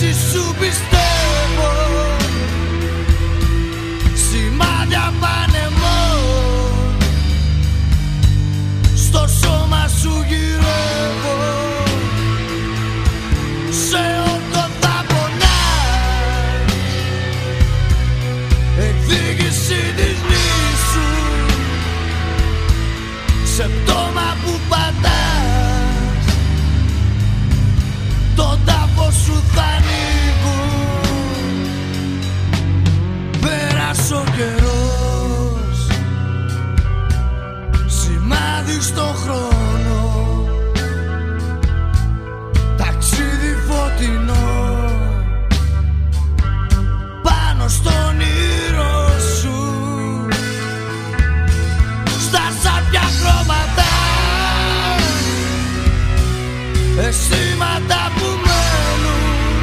se substância. στο στον χρόνο. Ταξίδι φωτεινό. Πάνω στον ήρωσου Στα σάπια χρώματα. Ε, Αισθήματα που μένουν.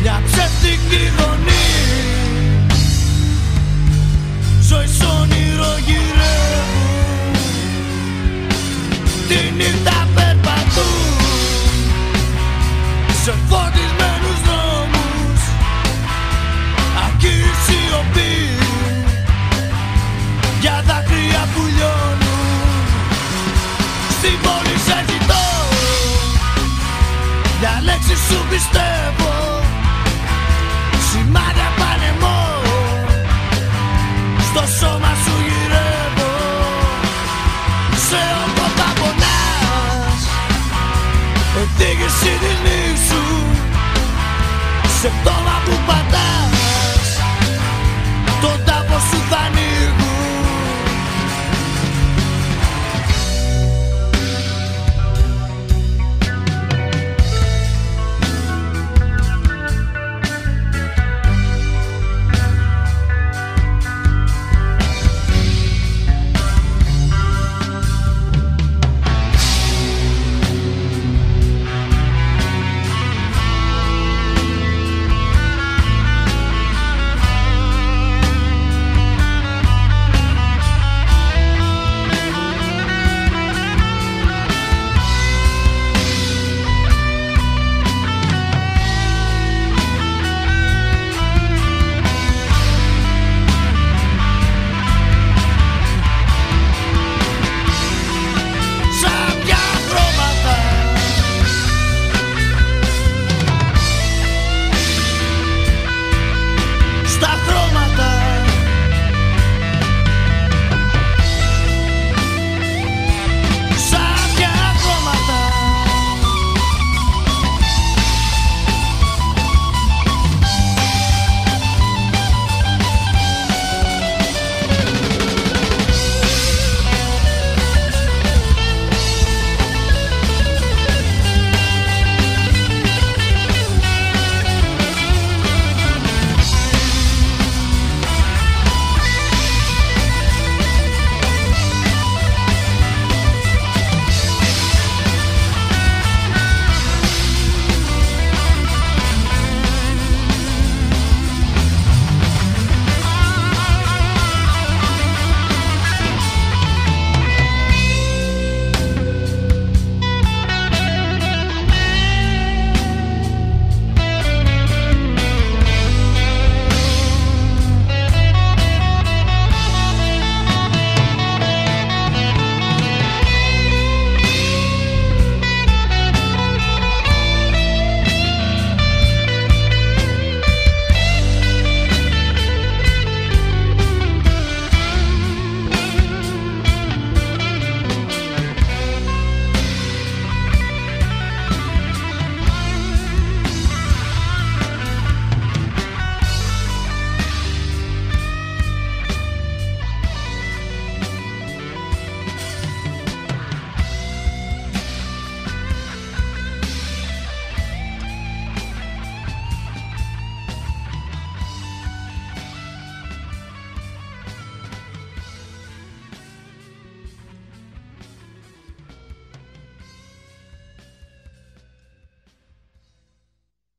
Μια ψεύτικη γονιά Για λέξη σου πιστεύω. Σημάδια πανεμό Στο σώμα σου γυρεύω. Σε όποτα πονάς Οδήγηση την ίσου Σε